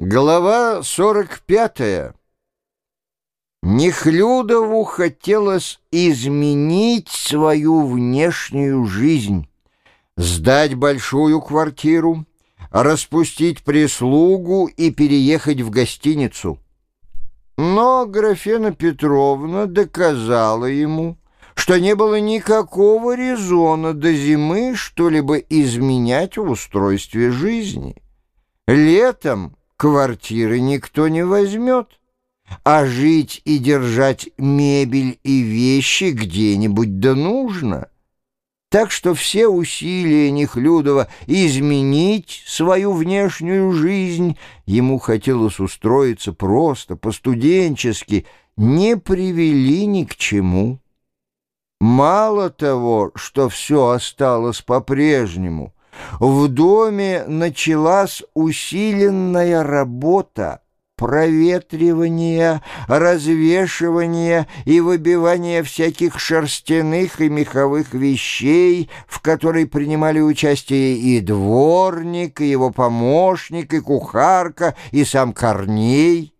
Глава 45. Нехлюдову хотелось изменить свою внешнюю жизнь, сдать большую квартиру, распустить прислугу и переехать в гостиницу. Но Графена Петровна доказала ему, что не было никакого резона до зимы что-либо изменять в устройстве жизни. Летом квартиры никто не возьмет, а жить и держать мебель и вещи где-нибудь да нужно. Так что все усилия Нехлюдова изменить свою внешнюю жизнь, ему хотелось устроиться просто, по-студенчески, не привели ни к чему. Мало того, что все осталось по-прежнему — в доме началась усиленная работа проветривания, развешивания и выбивания всяких шерстяных и меховых вещей, в которой принимали участие и дворник, и его помощник, и кухарка, и сам Корней.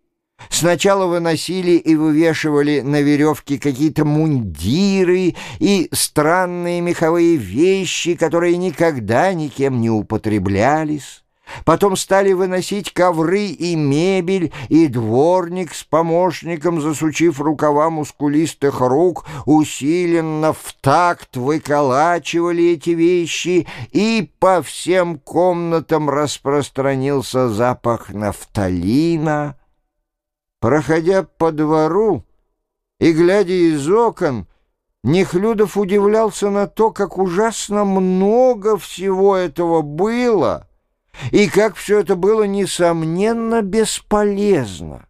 Сначала выносили и вывешивали на веревке какие-то мундиры и странные меховые вещи, которые никогда никем не употреблялись. Потом стали выносить ковры и мебель, и дворник с помощником, засучив рукава мускулистых рук, усиленно в такт выколачивали эти вещи, и по всем комнатам распространился запах нафталина, Проходя по двору и глядя из окон, Нехлюдов удивлялся на то, как ужасно много всего этого было, и как все это было, несомненно, бесполезно.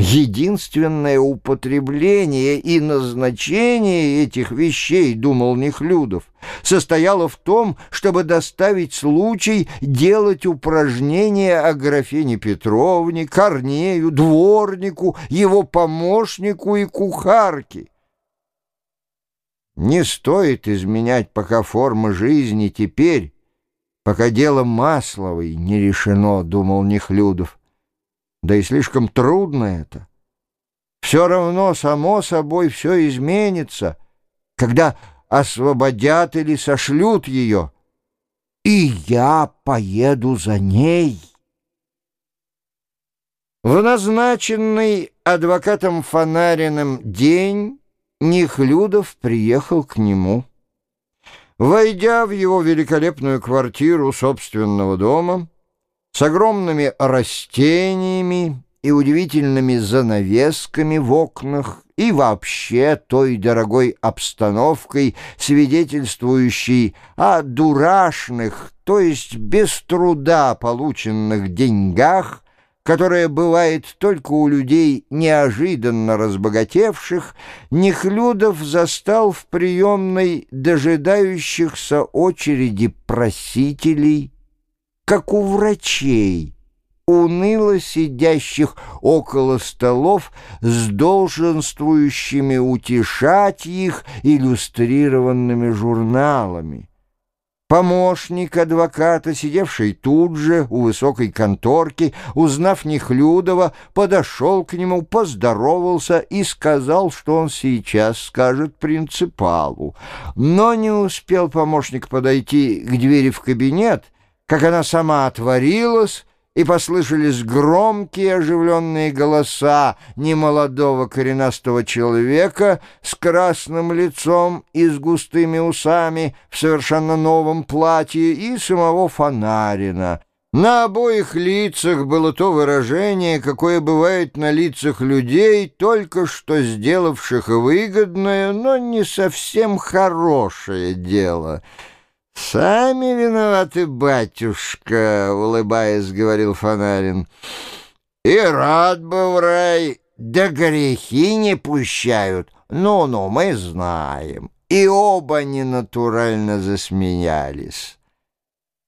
Единственное употребление и назначение этих вещей, думал Нехлюдов, состояло в том, чтобы доставить случай делать упражнения о графине Петровне, Корнею, дворнику, его помощнику и кухарке. Не стоит изменять пока формы жизни теперь, пока дело Масловой не решено, думал Нехлюдов. Да и слишком трудно это. Все равно, само собой, все изменится, когда освободят или сошлют ее. И я поеду за ней. В назначенный адвокатом Фонариным день Нехлюдов приехал к нему. Войдя в его великолепную квартиру собственного дома, с огромными растениями и удивительными занавесками в окнах и вообще той дорогой обстановкой, свидетельствующей о дурашных, то есть без труда полученных деньгах, которая бывает только у людей, неожиданно разбогатевших, Нехлюдов застал в приемной дожидающихся очереди просителей, как у врачей, уныло сидящих около столов с долженствующими утешать их иллюстрированными журналами. Помощник адвоката, сидевший тут же у высокой конторки, узнав Нехлюдова, подошел к нему, поздоровался и сказал, что он сейчас скажет принципалу. Но не успел помощник подойти к двери в кабинет — как она сама отворилась, и послышались громкие оживленные голоса немолодого коренастого человека с красным лицом и с густыми усами в совершенно новом платье и самого Фонарина. На обоих лицах было то выражение, какое бывает на лицах людей, только что сделавших выгодное, но не совсем хорошее дело — «Сами виноваты, батюшка», — улыбаясь, говорил Фонарин. «И рад бы в рай, да грехи не пущают. Ну-ну, мы знаем». И оба ненатурально засмеялись.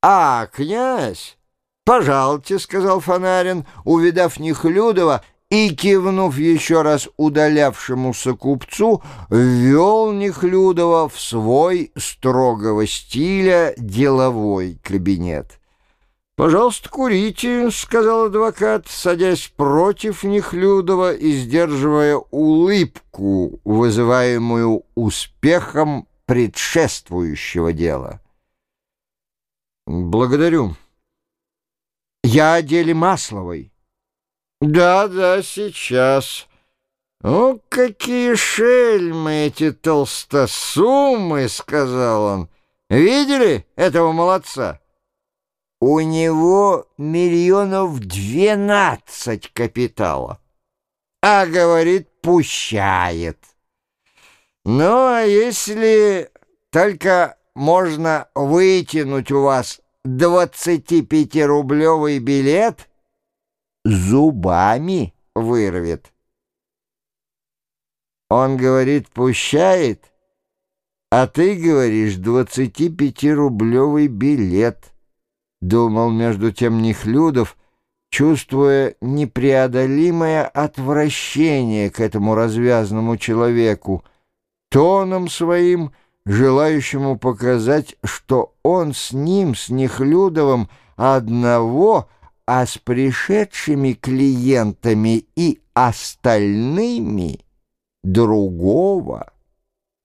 «А, князь, пожалуйте», — сказал Фонарин, увидав Нехлюдова и, кивнув еще раз удалявшемуся купцу, ввел Нехлюдова в свой строгого стиля деловой кабинет. «Пожалуйста, курите», — сказал адвокат, садясь против Нехлюдова и сдерживая улыбку, вызываемую успехом предшествующего дела. «Благодарю. Я о деле Масловой». «Да, да, сейчас. Ну, какие шельмы эти толстосумы!» — сказал он. «Видели этого молодца?» «У него миллионов двенадцать капитала, а, говорит, пущает. Ну, а если только можно вытянуть у вас двадцатипятирублевый билет...» зубами вырвет. Он говорит, пущает, а ты говоришь, двадцатипятирублевый билет. Думал между тем Нехлюдов, чувствуя непреодолимое отвращение к этому развязному человеку, тоном своим, желающему показать, что он с ним, с Нехлюдовым, одного — а с пришедшими клиентами и остальными другого,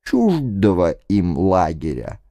чуждого им лагеря.